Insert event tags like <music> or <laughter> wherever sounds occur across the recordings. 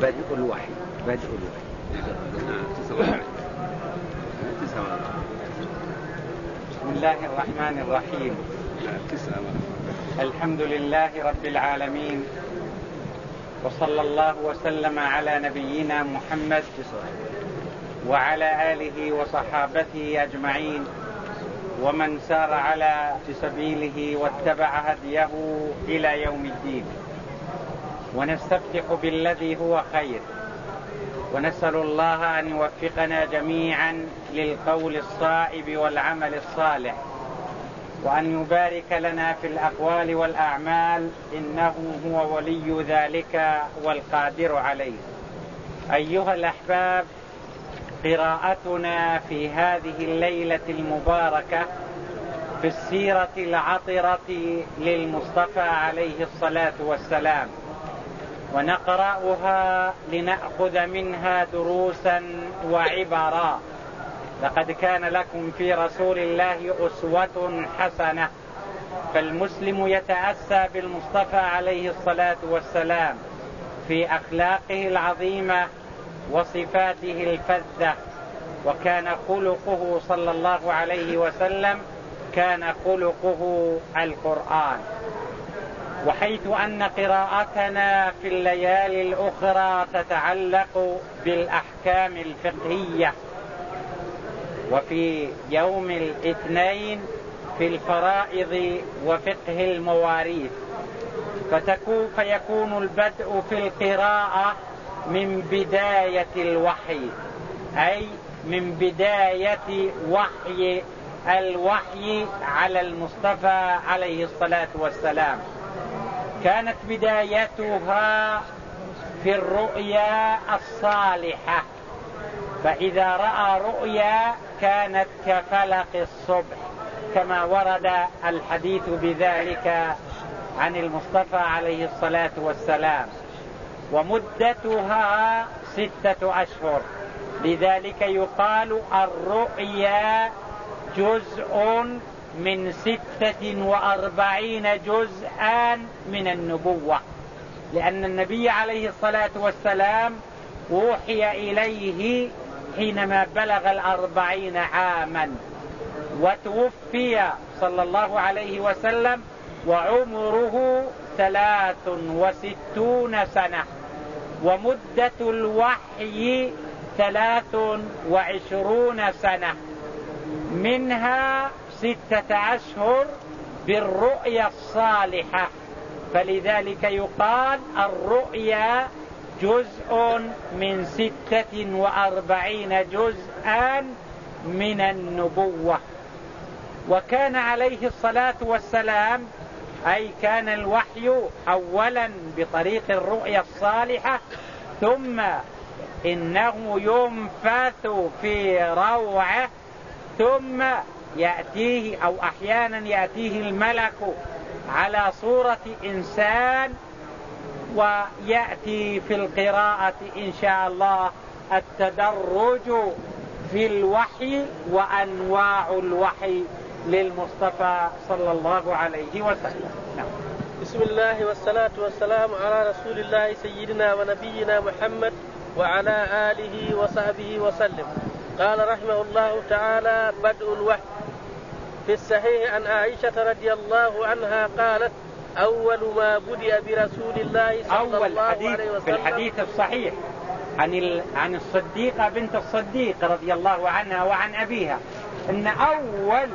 بدء الوحي بدء الوحي. بسم الله الرحمن الرحيم. الحمد لله رب العالمين. وصلى الله وسلم على نبينا محمد وعلى آله وصحابته أجمعين. ومن سار على سبيله واتبع هديه إلى يوم الدين. ونستفتح بالذي هو خير. ونسأل الله أن يوفقنا جميعا للقول الصائب والعمل الصالح. وأن يبارك لنا في الأقوال والأعمال إنه هو ولي ذلك والقادر عليه. أيها الأحباب قراءتنا في هذه الليلة المباركة في السيرة العطرة للمصطفى عليه الصلاة والسلام. ونقرأها لنأخذ منها دروسا وعبرا. لقد كان لكم في رسول الله أسوة حسنة فالمسلم يتأسى بالمصطفى عليه الصلاة والسلام في أخلاقه العظيمة وصفاته الفذة. وكان خلقه صلى الله عليه وسلم كان خلقه القرآن. وحيث أن قراءتنا في الليالي الأخرى تتعلق بالأحكام الفقهية. وفي يوم الاثنين في الفرائض وفقه المواريث. فتكون فيكون البدء في القراءة من بداية الوحي أي من بداية وحي الوحي على المصطفى عليه الصلاة والسلام. كانت بدايتها في الرؤيا الصالحة. فإذا رأى رؤيا كانت كفلق الصبح كما ورد الحديث بذلك عن المصطفى عليه الصلاة والسلام. ومدتها ستة أشهر. لذلك يقال الرؤيا جزء من ستة وأربعين جزءا من النبوة لأن النبي عليه الصلاة والسلام أوحي إليه حينما بلغ الأربعين عاما وتوفي صلى الله عليه وسلم وعمره ثلاث وستون سنة ومدة الوحي ثلاث وعشرون سنة. منها ستة أشهر بالرؤيا الصالحة. فلذلك يقال الرؤيا جزء من ستة وأربعين جزءا من النبوة. وكان عليه الصلاة والسلام أي كان الوحي أولا بطريق الرؤيا الصالحة ثم إنه ينفث في روعه ثم يأتيه أو أحيانا يأتيه الملك على صورة إنسان ويأتي في القراءة إن شاء الله التدرج في الوحي وأنواع الوحي للمصطفى صلى الله عليه وسلم. نعم. بسم الله والصلاة والسلام على رسول الله سيدنا ونبينا محمد وعلى آله وصحبه وسلم. قال رحمه الله تعالى بدء الوحي. في الصحيح عن عائشة رضي الله عنها قالت أول ما بدأ برسول الله صلى أول الله حديث عليه وسلم في الحديث الصحيح عن ال... عن الصديقة بنت الصديق رضي الله عنها وعن أبيها أن أول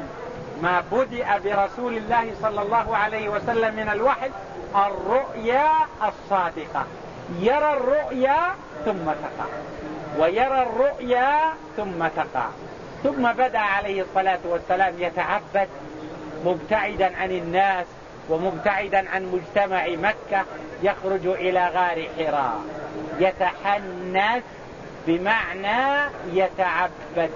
ما بدأ برسول الله صلى الله عليه وسلم من الوحي الرؤيا الصادقة. يرى الرؤيا ثم تقع. ويرى الرؤيا ثم تقع. ثم بدأ عليه الصلاة والسلام يتعبد مبتعدا عن الناس ومبتعدا عن مجتمع مكة يخرج إلى غار حراء. يتحنث بمعنى يتعبد.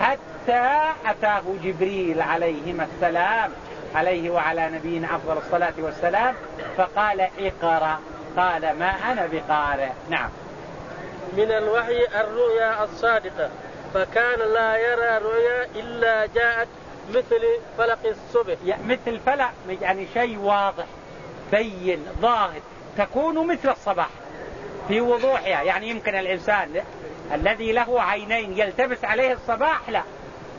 حتى أتاه جبريل عليهما السلام عليه وعلى نبينا أفضل الصلاة والسلام فقال اقرأ. قال ما أنا بقارئ. نعم. من الوحي الرؤيا الصادقة. فكان لا يرى رؤيا إلا جاءت مثل فلق الصبح. مثل فلق يعني شيء واضح بين ظاهر تكون مثل الصباح في وضوحها. يعني يمكن الإنسان الذي له عينين يلتبس عليه الصباح لا.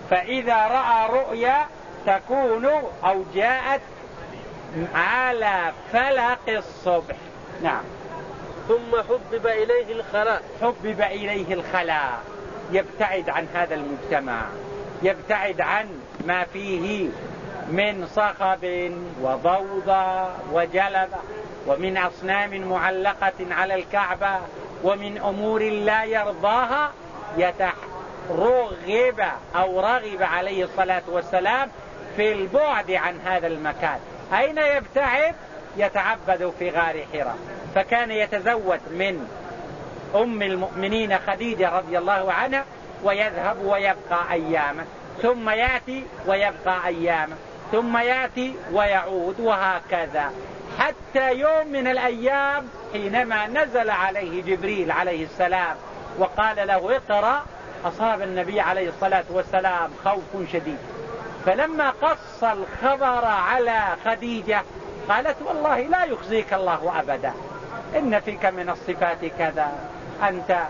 فإذا رأى رؤيا تكون أو جاءت على فلق الصبح. نعم. ثم حبب إليه الخلاء. حبب إليه الخلاء. يبتعد عن هذا المجتمع يبتعد عن ما فيه من صخب وضوضة وجلبة ومن أصنام معلقة على الكعبة ومن أمور لا يرضاها يترغب أو رغب عليه الصلاة والسلام في البعد عن هذا المكان. أين يبتعد؟ يتعبد في غار حراء فكان يتزود من أم المؤمنين خديجة رضي الله عنها ويذهب ويبقى أياما ثم يأتي ويبقى أياما ثم يأتي ويعود وهكذا. حتى يوم من الأيام حينما نزل عليه جبريل عليه السلام وقال له اقرأ أصاب النبي عليه الصلاة والسلام خوف شديد. فلما قص الخبر على خديجة قالت والله لا يخزيك الله أبدا. إن فيك من الصفات كذا. أنت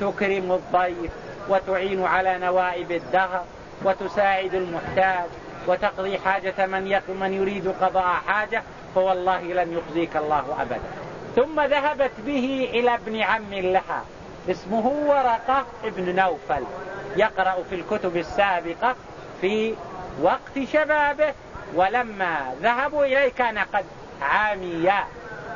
تكرم الضيف وتعين على نوائب الدهر وتساعد المحتاج وتقضي حاجة من, من يريد قضاء حاجة فوالله لن يخزيك الله أبدا. ثم ذهبت به إلى ابن عم لها اسمه ورقة ابن نوفل يقرأ في الكتب السابقة في وقت شبابه. ولما ذهبوا إليه كان قد عاميا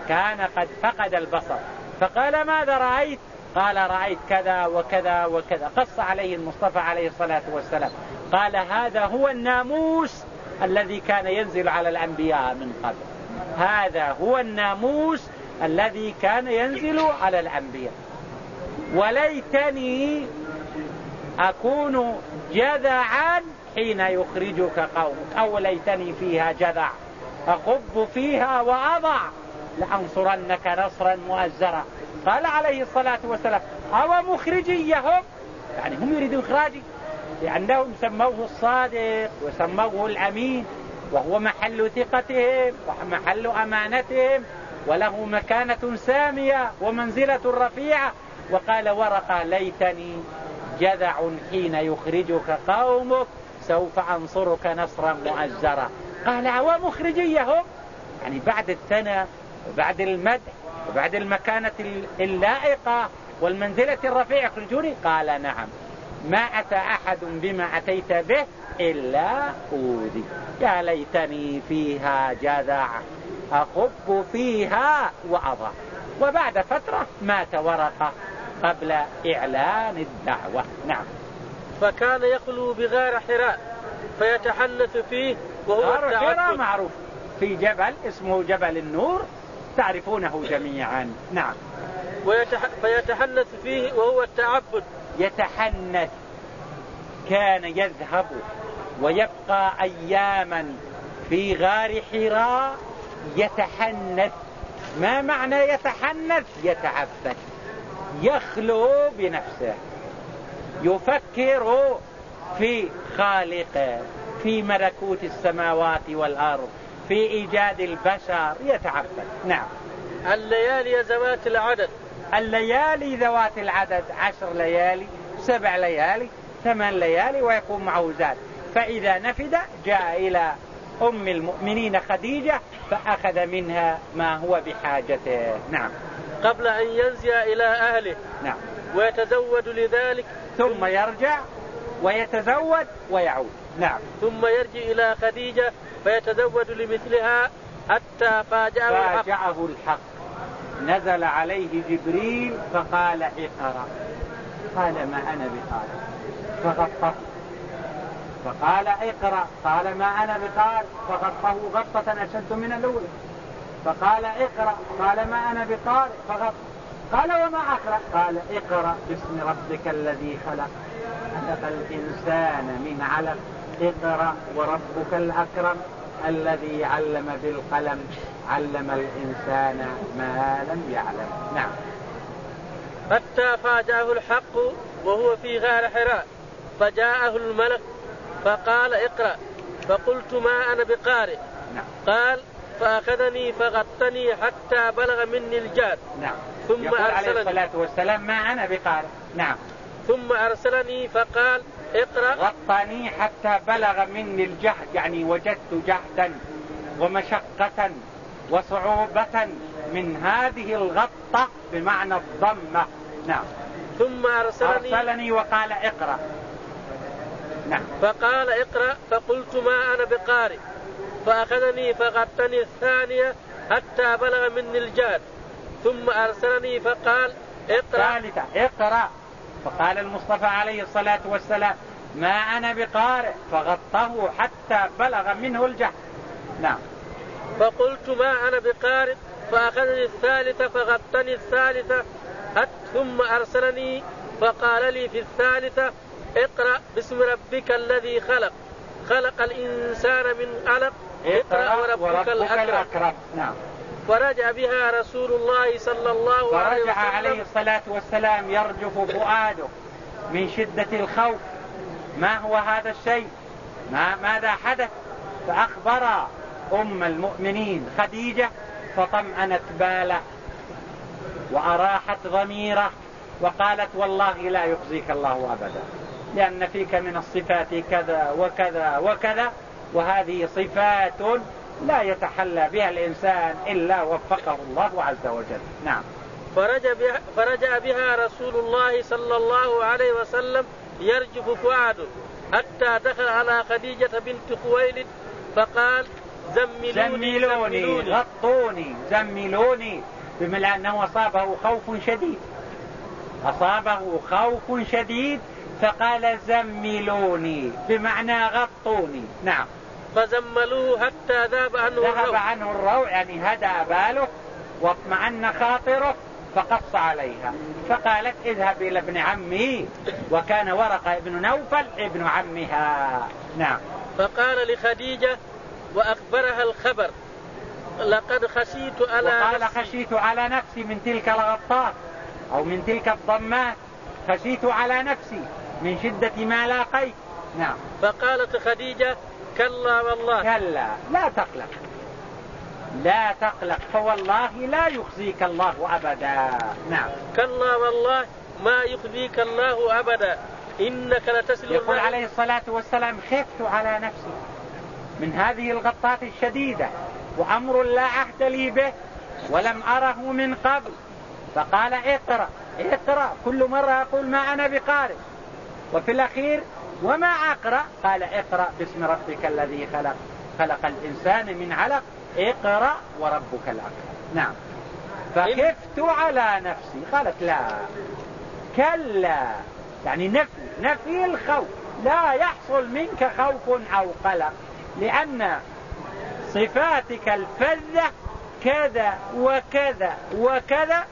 كان قد فقد البصر. فقال ماذا رأيت؟ قال رأيت كذا وكذا وكذا. قص عليه المصطفى عليه الصلاة والسلام. قال هذا هو الناموس الذي كان ينزل على الأنبياء من قبل. هذا هو الناموس الذي كان ينزل على الأنبياء. وليتني أكون جذعا حين يخرجك قومك. أو ليتني فيها جذع. أخب فيها وأضع. لأنصرنك نصرا مؤزرا. قال عليه الصلاة والسلام أو مخرجيهم؟ يعني هم يريدون إخراجي. لأنهم سموه الصادق وسموه الأمين وهو محل ثقتهم ومحل أمانتهم وله مكانة سامية ومنزلة رفيعة. وقال ورقة ليتني جذع حين يخرجك قومك سوف أنصرك نصرا مؤزرا. قال ومخرجيهم يعني بعد الثنى وبعد المدح وبعد المكانة اللائقة والمنزلة الرفيعة يخرجوني قال نعم. ما أتى أحد بما أتيت به إلا أودي يا ليتني فيها جذع أخب فيها وأضع وبعد فترة مات ورقة قبل إعلان الدعوة. نعم. فكان يخلو بغار حراء فيتحنث فيه وهو غار حراء معروف. في جبل اسمه جبل النور تعرفونه جميعا. نعم. ويتح... فيتحنث فيه وهو التعبد. يتحنث. كان يذهب ويبقى أياما في غار حراء يتحنث. ما معنى يتحنث؟ يتعبد. يخلو بنفسه. يفكر في خالقه في ملكوت السماوات والأرض. في إيجاد البشر. يتعبد. نعم. الليالي ذوات العدد. الليالي ذوات العدد. عشر ليالي سبع ليالي ثمان ليالي ويكون معه زاد. فإذا نفد جاء إلى أم المؤمنين خديجة فأخذ منها ما هو بحاجته. نعم. قبل أن ينزي إلى أهله. نعم. ويتزود لذلك. ثم يرجع ويتزود ويعود. نعم. ثم يرجع إلى خديجة فيتزود لمثلها حتى فاجأه الحق. فاجأه الحق. نزل عليه جبريل فقال اقرأ. قال ما أنا بقارئ. فغطه فقال اقرأ. قال ما أنا بقارئ. فغطه غطة أشد من الأولى. فقال اقرأ. قال ما أنا بقارئ. فغط. قال وما أقرأ. قال اقرأ باسم ربك الذي خلق. خلق الإنسان من علق. اقرأ وربك الأكرم الذي علم بالقلم علم الإنسان ما لم يعلم. نعم. حتى فاجأه الحق وهو في غار حراء فجاءه الملك فقال اقرأ فقلت ما أنا بقارئ. نعم. قال فأخذني فغطني حتى بلغ مني الجاد. نعم. ثم يقول عليه أرسلني. الصلاة والسلام ما أنا بقارئ. نعم. ثم أرسلني فقال اقرأ. غطني حتى بلغ مني الجهد يعني وجدت جهدا ومشقة وصعوبة من هذه الغطة بمعنى الضمة. نعم. ثم أرسلني أرسلني وقال اقرأ. نعم. فقال اقرأ فقلت ما أنا بقارئ. فأخذني فغطني الثانية حتى بلغ مني الجهد. ثم أرسلني فقال اقرأ. ثالثة اقرأ. فقال المصطفى عليه الصلاة والسلام ما أنا بقارئ. فغطه حتى بلغ منه الجهد نعم. فقلت ما أنا بقارئ. فأخذني الثالثة فغطني الثالثة ثم أرسلني فقال لي في الثالثة اقرأ باسم ربك الذي خلق. خلق الإنسان من علق اقرأ وربك الأكرم. نعم. فرجع بها رسول الله صلى الله عليه فرجع عليه وسلم الصلاة والسلام يرجف فؤاده من شدة الخوف. ما هو هذا الشيء؟ ما ماذا حدث؟ فأخبر أم المؤمنين خديجة فطمأنت باله وأراحت ضميره وقالت والله لا يخزيك الله أبدا لأن فيك من الصفات كذا وكذا وكذا وهذه صفات لا يتحلى بها الإنسان إلا وفقه الله عز وجل. نعم. فرجع بها, فرجع بها رسول الله صلى الله عليه وسلم يرجف فؤاده حتى دخل على خديجة بنت خويلد فقال زملوني زملوني زملوني. غطوني زملوني بمعنى أنه أصابه خوف شديد. أصابه خوف شديد فقال زملوني. بمعنى غطوني. نعم. فزملوه حتى ذهب عنه ذهب الروع. عنه الروع يعني هدأ باله واطمأن خاطره فقص عليها. فقالت اذهب إلى ابن عمي وكان ورقة ابن نوفل ابن عمها. نعم. فقال لخديجة وأخبرها الخبر لقد خشيت على وقال نفسي. خشيت على نفسي من تلك الغطات أو من تلك الضمات. خشيت على نفسي من شدة ما لاقيت. نعم. فقالت خديجة كلا والله. كلا. لا تقلق. لا تقلق. فوالله لا يخزيك الله أبدا. نعم. كلا والله ما يخزيك الله أبدا. إنك لتسل يقول عليه الصلاة والسلام خفت على نفسي من هذه الغطات الشديدة وأمر لا عهد لي به ولم أره من قبل. فقال اقرأ اقرأ. كل مرة أقول ما أنا بقارئ. وفي الأخير وما أقرأ؟ قال اقرأ باسم ربك الذي خلق خلق الإنسان من علق. اقرأ وربك الأكرم. نعم. فخفت على نفسي. قالت لا. كلا. يعني نفي. نفي الخوف. لا يحصل منك خوف أو قلق. لأن صفاتك الفذة كذا وكذا وكذا.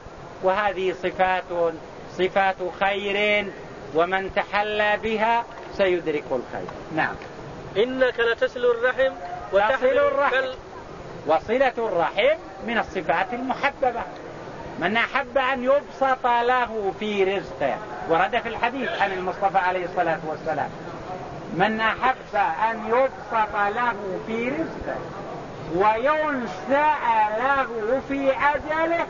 وهذه صفات صفات خير ومن تحلى بها. سيدرك الخير نعم. إنك لتسل الرحم وتحمل الرحم. وصلة الرحم من الصفات المحببة. من أحب أن يبسط له في رزقه. ورد في الحديث عن المصطفى عليه الصلاة والسلام. من أحب أن يبسط له في رزقه وينسأ له في أجله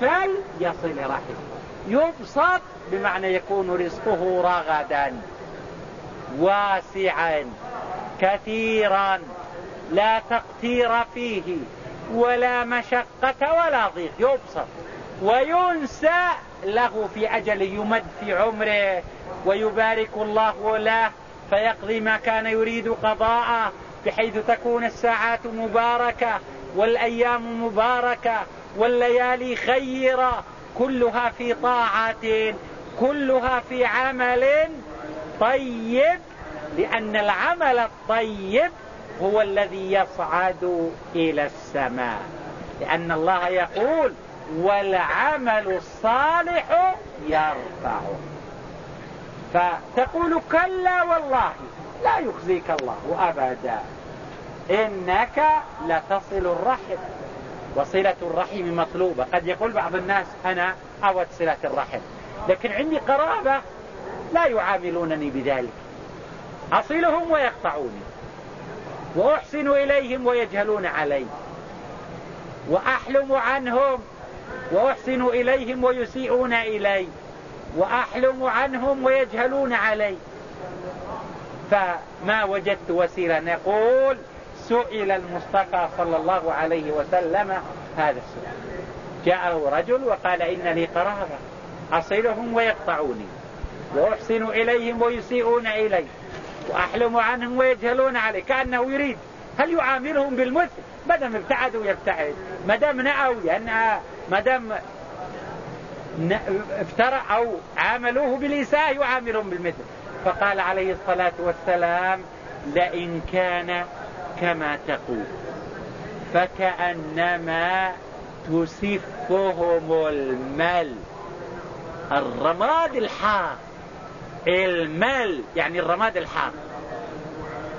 فليصل رحمه. يبسط بمعنى يكون رزقه رغدا. واسعا كثيرا لا تقتير فيه ولا مشقة ولا ضيق يبسط. وينسى له في أجل يمد في عمره ويبارك الله له فيقضي ما كان يريد قضاءه بحيث تكون الساعات مباركة والأيام مباركة والليالي خيرة. كلها في طاعة كلها في عمل طيب لأن العمل الطيب هو الذي يصعد إلى السماء. لأن الله يقول والعمل الصالح يرفعه فتقول كلا والله لا يخزيك الله أبدا. إنك لتصل الرحم. وصلة الرحم مطلوبة. قد يقول بعض الناس أنا أود صلة الرحم. لكن عندي قرابة لا يعاملونني بذلك. أصلهم ويقطعوني. وأحسن إليهم ويجهلون علي. وأحلم عنهم. وأحسن إليهم ويسيئون إلي. وأحلم عنهم ويجهلون علي. فما وجدت وسيلة. نقول سئل المصطفى صلى الله عليه وسلم هذا السؤال. جاءه رجل وقال إن لي قرابة أصلهم ويقطعوني. وأحسن إليهم ويسيئون إلي وأحلم عنهم ويجهلون علي كأنه يريد. هل يعاملهم بالمثل؟ ما دام ابتعدوا يبتعد. ما دام نأوا لأن ما دام أو عاملوه بالإساءة يعاملهم بالمثل. فقال عليه الصلاة والسلام لئن كان كما تقول. فكأنما تسفهم المل الرماد الحار. المل يعني الرماد الحار.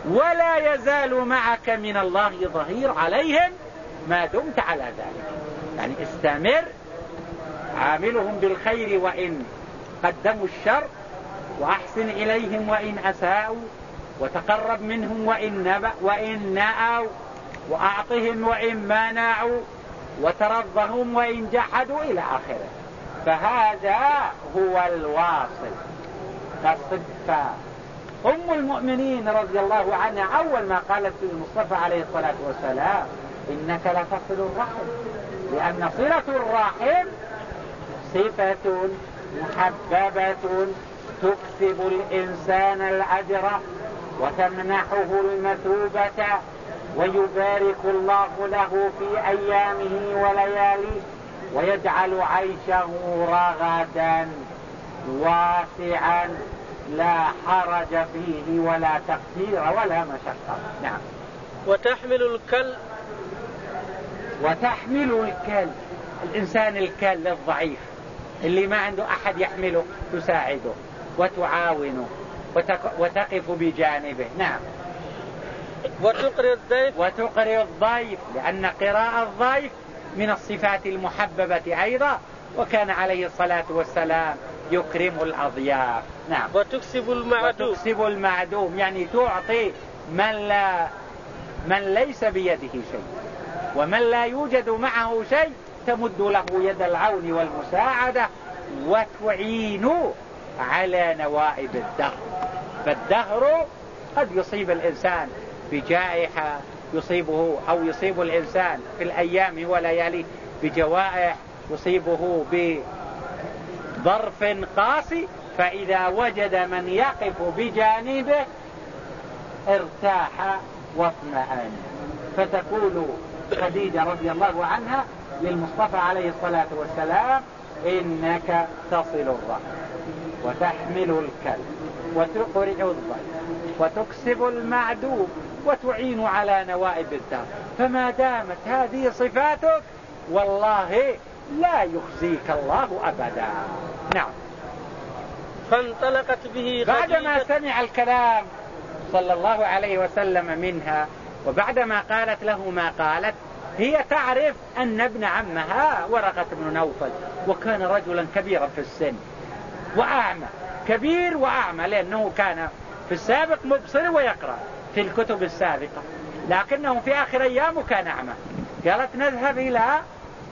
ولا يزال معك من الله ظهير عليهم ما دمت على ذلك. يعني استمر عاملهم بالخير وإن قدموا الشر وأحسن إليهم وإن أساءوا وتقرب منهم وإن, نبأ وإن نأوا وأعطهم وإن منعوا وترضهم وإن جحدوا إلى آخره. فهذا هو الواصل. فالصدفة أم المؤمنين رضي الله عنها أول ما قالت للمصطفى عليه الصلاة والسلام إنك لتصل الرحم. لأن صلة الرحم صفة محببة تكسب الإنسان الأجر وتمنحه المثوبة ويبارك الله له في أيامه ولياليه ويجعل عيشه رغدا. واسعا لا حرج فيه ولا تقصير ولا مشقة. نعم. وتحمل الكل وتحمل الكل الإنسان الكل الضعيف اللي ما عنده أحد يحمله تساعده وتعاونه وتقف بجانبه. نعم. وتقري الضيف. وتقري الضيف لأن قراءة الضيف من الصفات المحببة أيضا. وكان عليه الصلاة والسلام يكرم الأضياف. نعم. وتكسب المعدوم. وتكسب المعدوم. يعني تعطي من لا من ليس بيده شيء. ومن لا يوجد معه شيء تمد له يد العون والمساعدة وتعين على نوائب الدهر. فالدهر قد يصيب الإنسان بجائحة يصيبه أو يصيب الإنسان في الأيام وليالي بجوائح يصيبه بظرف قاسي فإذا وجد من يقف بجانبه ارتاح واطمأن. فتقول خديجة رضي الله عنها للمصطفى عليه الصلاة والسلام إنك تصل الرحم وتحمل الكلب وتقرع الضيف وتكسب المعدوم وتعين على نوائب الدار. فما دامت هذه صفاتك والله لا يخزيك الله أبدا. نعم. فانطلقت به بعدما سمع الكلام صلى الله عليه وسلم منها وبعدما قالت له ما قالت هي تعرف أن ابن عمها ورقة بن نوفل وكان رجلا كبيرا في السن وأعمى كبير وأعمى لأنه كان في السابق مبصر ويقرأ في الكتب السابقة لكنه في آخر أيامه كان أعمى. قالت نذهب إلى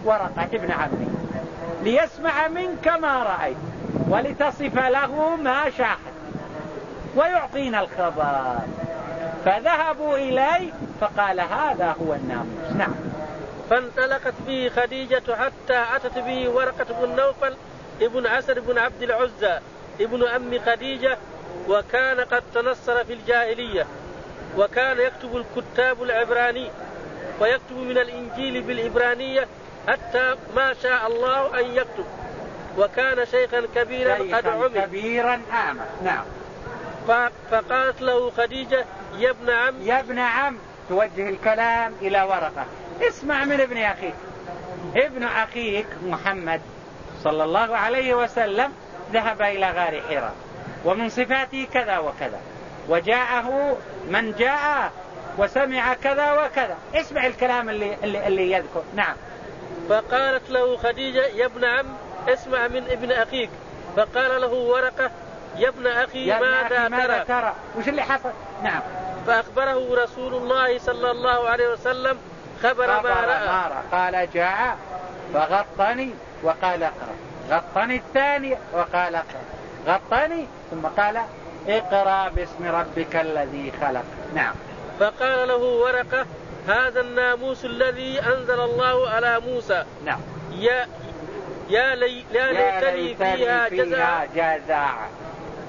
ورقة ابن عمي. ليسمع منك ما رأيت ولتصف له ما شاهد ويعطينا الخبر. فذهبوا إليه فقال هذا هو الناموس. نعم. فانطلقت به خديجة حتى أتت به ورقة بن نوفل ابن عسر بن عبد العزى ابن أم خديجة وكان قد تنصر في الجاهلية وكان يكتب الكتاب العبراني ويكتب من الإنجيل بالإبرانية حتى ما شاء الله أن يكتب. وكان شيخا كبيرا شيخا قد عمر كبيرا أعمى نعم. فقالت له خديجة يا ابن عم. يا ابن عم. توجه الكلام إلى ورقة. اسمع من ابن أخيك. ابن أخيك محمد صلى الله عليه وسلم ذهب إلى غار حراء ومن صفاته كذا وكذا. وجاءه من جاء وسمع كذا وكذا. اسمع الكلام اللي, اللي, اللي يذكر. نعم. فقالت له خديجة يا ابن عم اسمع من ابن أخيك. فقال له ورقة يا ابن أخي يا ماذا, أخي ماذا ترى؟ ترى؟ وش اللي حصل؟ نعم. فأخبره رسول الله صلى الله عليه وسلم خبر ما رأى. ما رأى. قال جاء فغطني وقال اقرأ. غطني الثانية وقال اقرأ. غطني ثم قال اقرأ باسم ربك الذي خلق. نعم. فقال له ورقة هذا الناموس الذي أنزل الله على موسى. نعم. يا يا, لي يا ليتني فيها جزاء. جزاء.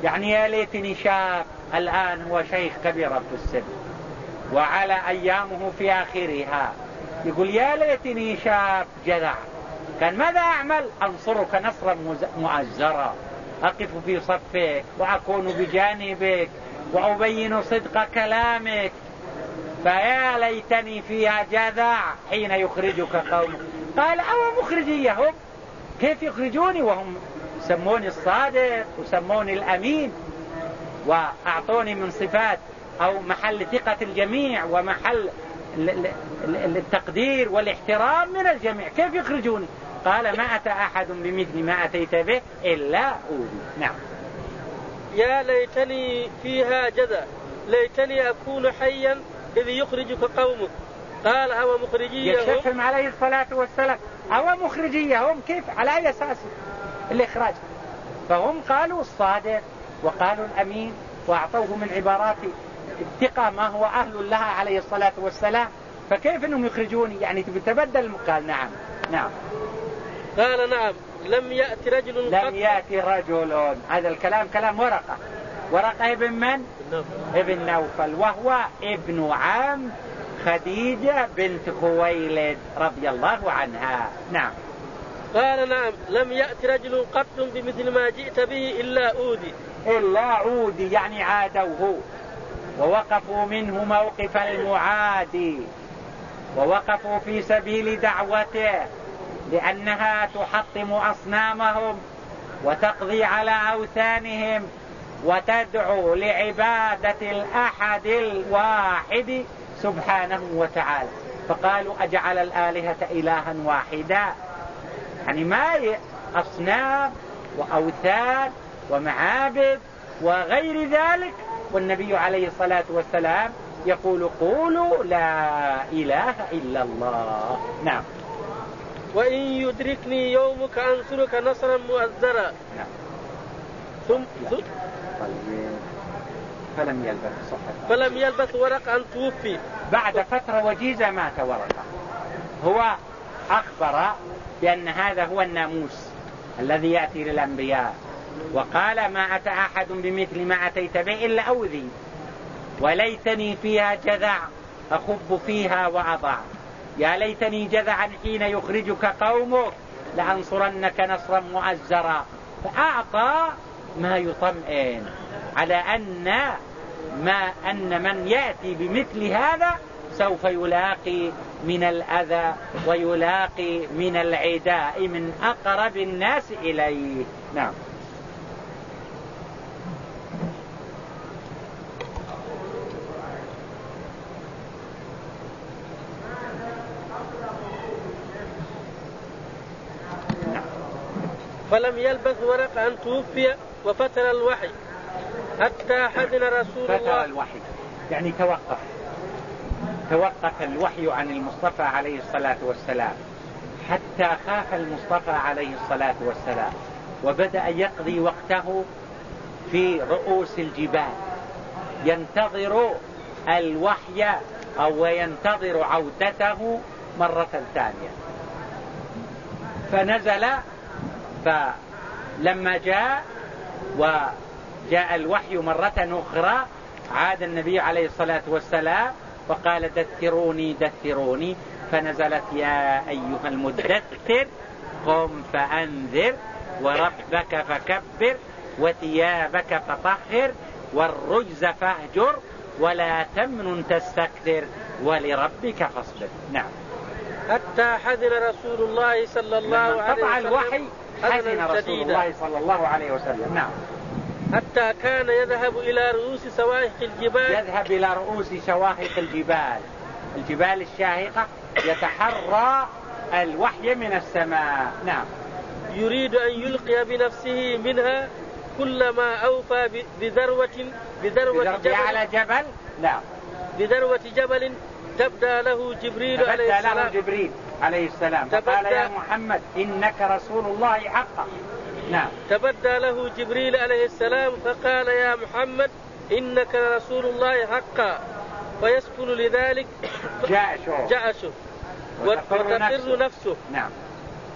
يعني يا ليتني شاب الآن هو شيخ كبير في السن وعلى أيامه في آخرها. يقول يا ليتني شاب جذع كان ماذا أعمل؟ أنصرك نصرا مؤزرا. أقف في صفك وأكون بجانبك وأبين صدق كلامك. فيا ليتني فيها جذع حين يخرجك قومك. قال أو مخرجيهم كيف يخرجوني؟ وهم سموني الصادق وسموني الأمين وأعطوني من صفات أو محل ثقة الجميع ومحل التقدير والاحترام من الجميع. كيف يخرجوني؟ قال ما أتى أحد بمثل ما أتيت به إلا أوذي. نعم. يا ليتني فيها جذا ليتني أكون حيا إذ يخرجك قومك؟ قال أو مخرجيهم يكشفهم عليه الصلاة والسلام. أو مخرجيهم كيف؟ على أي أساس؟ الإخراج. فهم قالوا الصادق وقالوا الأمين وأعطوه من عبارات الثقة ما هو أهل لها عليه الصلاة والسلام. فكيف أنهم يخرجوني؟ يعني تبدل؟ قال نعم. نعم. قال نعم. لم يأتي رجل لم يأتي رجل. هذا الكلام كلام ورقة. ورقة ابن من؟ ابن نوفل. وهو ابن عم خديجة بنت خويلد رضي الله عنها. نعم. قال نعم لم يأتي رجل قط بمثل ما جئت به إلا أودي. إلا عودي يعني عادوه. ووقفوا منه موقف المعادي ووقفوا في سبيل دعوته لأنها تحطم أصنامهم وتقضي على أوثانهم. وتدعو لعبادة الأحد الواحد سبحانه وتعالى. فقالوا أجعل الآلهة إلها واحدا. يعني ما أصنام وأوثان ومعابد وغير ذلك؟ والنبي عليه الصلاة والسلام يقول قولوا لا إله إلا الله. نعم. وإن يدركني يومك أنصرك نصرا مؤزرا نعم. ثم طيب. فلم يلبث صحة. فلم يلبث ورق أن توفي. بعد فترة وجيزة مات ورقة. هو أخبر بأن هذا هو الناموس الذي يأتي للأنبياء. وقال ما أتى أحد بمثل ما أتيت به إلا أوذي. وليتني فيها جذع أخب فيها وأضع. يا ليتني جذعا حين يخرجك قومك لأنصرنك نصرا مؤزرا. فأعطى ما يطمئن. على أن ما أن من يأتي بمثل هذا سوف يلاقي من الأذى ويلاقي من العداء من أقرب الناس إليه. نعم. فلم يلبث ورق أن توفي وفتر الوحي. حتى حزن رسول الله. فتر الوحي. يعني توقف. توقف الوحي عن المصطفى عليه الصلاة والسلام. حتى خاف المصطفى عليه الصلاة والسلام. وبدأ يقضي وقته في رؤوس الجبال. ينتظر الوحي أو ينتظر عودته مرة ثانية. فنزل فلما جاء وجاء الوحي مرة أخرى عاد النبي عليه الصلاة والسلام وقال دثروني دثروني فنزلت يا أيها المدثر قم فأنذر وربك فكبر وثيابك فطهر والرجز فاهجر ولا تمن تستكثر ولربك فاصبر. نعم. حتى حزن رسول الله صلى الله عليه وسلم قطع الوحي حزن رسول الله صلى الله عليه وسلم. نعم. حتى كان يذهب إلى رؤوس سواحق الجبال. يذهب إلى رؤوس شواهق الجبال. الجبال الشاهقة يتحرى الوحي من السماء. نعم. يريد أن يلقي بنفسه منها كلما أوفى بذروة بذروة جبل. على جبل؟ نعم. بذروة جبل تبدى له جبريل عليه السلام. له جبريل. عليه السلام. فقال يا محمد إنك رسول الله حقا. نعم. تبدى له جبريل عليه السلام فقال يا محمد إنك رسول الله حقا. فيسكن لذلك <coughs> جأشه جأشه وتقر نفسه. نفسه. نعم.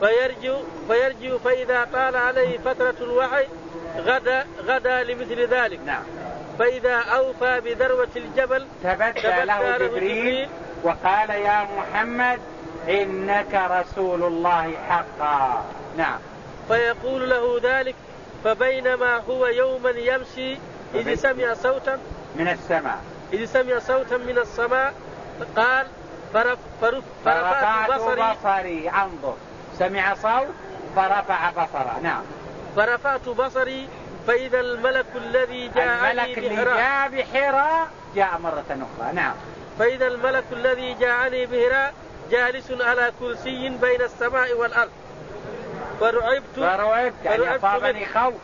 فيرجو فيرجو فإذا طال عليه فترة الوحي غدا غدا لمثل ذلك. نعم. فإذا أوفى بذروة الجبل تبدى له جبريل. وقال يا محمد إنك رسول الله حقا. نعم. فيقول له ذلك فبينما هو يوما يمشي إذ سمع صوتا من السماء. إذ سمع صوتا من السماء قال فرف فرف فرفعت بصري, بصري انظر. سمع صوت فرفع بصره. نعم. فرفعت بصري فإذا الملك الذي جاء الملك اللي جاء بحراء جاء مرة أخرى. نعم. فإذا الملك الذي جاءني بهراء جالس على كرسي بين السماء والأرض. فرعبت فرعبت يعني أصابني خوف.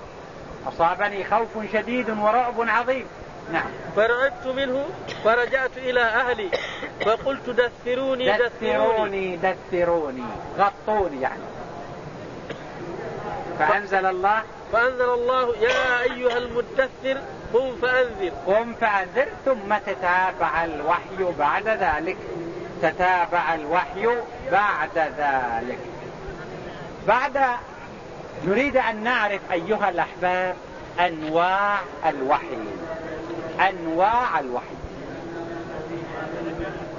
أصابني خوف شديد ورعب عظيم. نعم. فرعبت منه فرجعت إلى أهلي. فقلت دثروني. دثروني دثروني. غطوني يعني. فأنزل الله. فأنزل الله يا أيها المدثر قم فأنذر. قم فأنذر ثم تتابع الوحي بعد ذلك. تتابع الوحي بعد ذلك. بعد نريد أن نعرف أيها الأحباب أنواع الوحي. أنواع الوحي.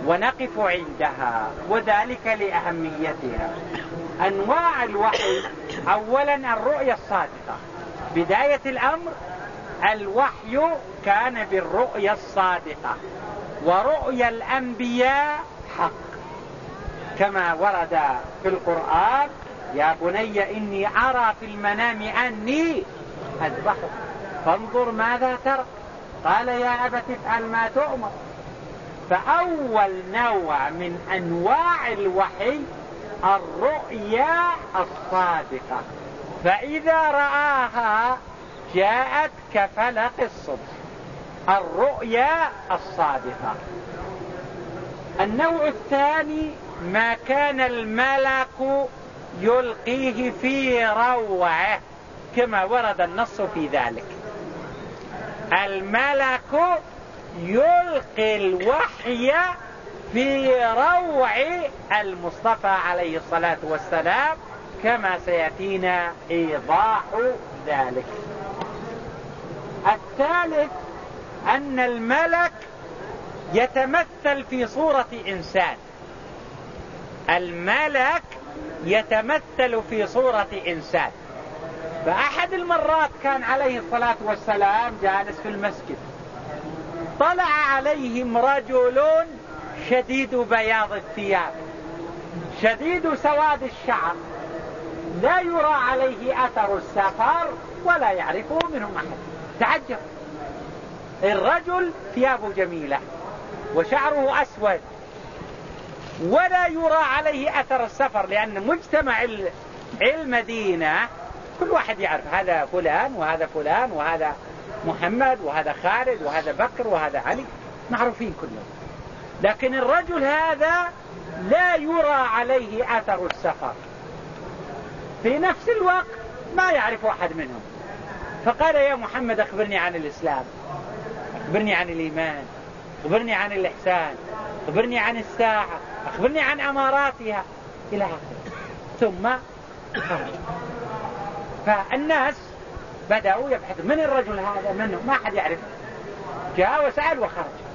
ونقف عندها وذلك لأهميتها. أنواع الوحي أولا الرؤية الصادقة. بداية الأمر الوحي كان بالرؤية الصادقة. ورؤيا الأنبياء حق كما ورد في القرآن يا بني إني أرى في المنام أني أذبحك. فانظر ماذا ترى. قال يا أبت افعل ما تؤمر. فأول نوع من أنواع الوحي الرؤيا الصادقة. فإذا رآها جاءت كفلق الصبح الرؤيا الصادقة. النوع الثاني ما كان الملك يلقيه في روعه كما ورد النص في ذلك. الملك يلقي الوحي في روع المصطفى عليه الصلاة والسلام كما سيأتينا إيضاح ذلك. الثالث أن الملك يتمثل في صورة إنسان. الملك يتمثل في صورة إنسان. فأحد المرات كان عليه الصلاة والسلام جالس في المسجد. طلع عليهم رجل شديد بياض الثياب. شديد سواد الشعر. لا يرى عليه أثر السفر ولا يعرفه منهم أحد. تعجب. الرجل ثيابه جميلة. وشعره أسود. ولا يرى عليه أثر السفر لأن مجتمع المدينة كل واحد يعرف هذا فلان وهذا فلان وهذا محمد وهذا خالد وهذا بكر وهذا علي معروفين كلهم. لكن الرجل هذا لا يرى عليه أثر السفر. في نفس الوقت ما يعرف أحد منهم. فقال يا محمد أخبرني عن الإسلام أخبرني عن الإيمان. أخبرني عن الإحسان أخبرني عن الساعة أخبرني عن أماراتها إلى آخره. ثم فالناس بدأوا يبحثوا من الرجل هذا؟ منه ما حد يعرف. جاء وسأل وخرج.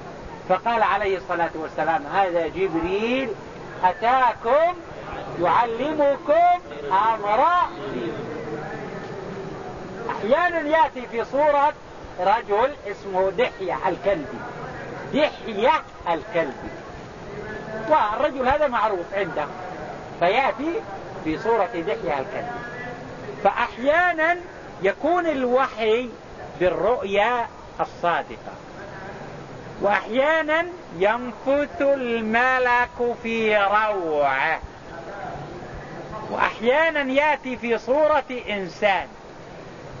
فقال عليه الصلاة والسلام هذا جبريل أتاكم يعلمكم أمر أحيانا يأتي في صورة رجل اسمه دحية الكلبي دحية الكلبي والرجل هذا معروف عنده. فيأتي في صورة دحية الكلبي فأحيانا يكون الوحي بالرؤيا الصادقة. وأحيانا ينفث الملك في روعه. وأحيانا يأتي في صورة إنسان.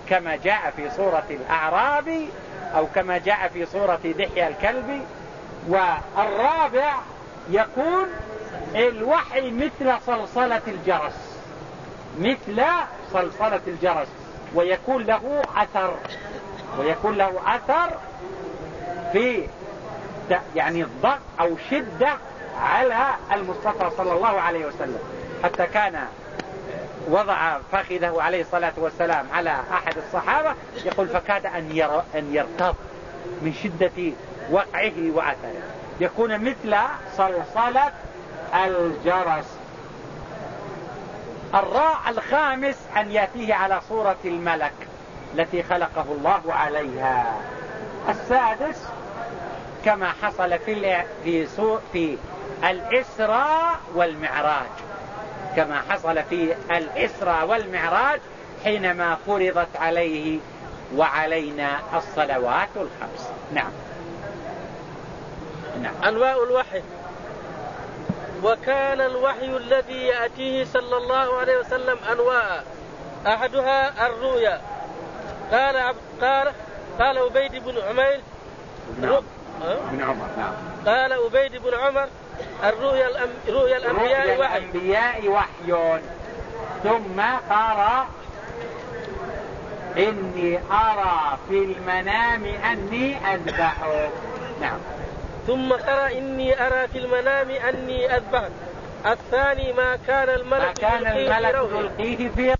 كما جاء في صورة الأعرابي أو كما جاء في صورة دحية الكلب والرابع يكون الوحي مثل صلصلة الجرس مثل صلصلة الجرس ويكون له أثر ويكون له أثر في يعني الضغط أو شدة على المصطفى صلى الله عليه وسلم. حتى كان وضع فخذه عليه الصلاة والسلام على أحد الصحابة يقول فكاد أن, ير أن يرتض من شدة وقعه وأثره. يكون مثل صلصلة الجرس. الراء الخامس أن يأتيه على صورة الملك التي خلقه الله عليها. السادس كما حصل في في الإسراء والمعراج. كما حصل في الإسراء والمعراج حينما فرضت عليه وعلينا الصلوات الخمس. نعم. نعم. أنواع الوحي. وكان الوحي الذي يأتيه صلى الله عليه وسلم أنواع. أحدها الرؤيا. قال عبد قال قال عبيد بن عمير نعم. بن عمر نعم. قال عبيد بن عمر الرؤيا الأم... رؤيا الأنبياء وحي. الأنبياء وحي. ثم قال إني أرى في المنام أني أذبحك نعم. ثم ترى إني أرى في المنام أني أذبحك الثاني ما كان الملك ما كان الملك يلقيه في